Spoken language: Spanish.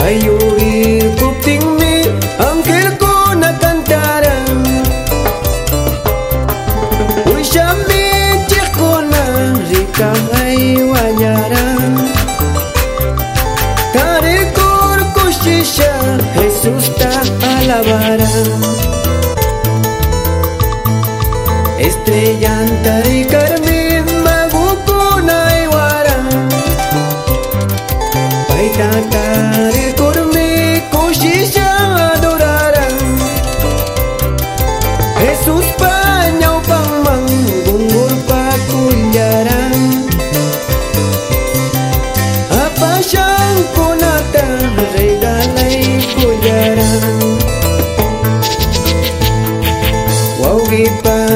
Payuir kupting mi ang kirko na kantaran Uy siya mi chiko na rika ay ta alabaran Estrella tarikar mi maguko na iwaran Paitata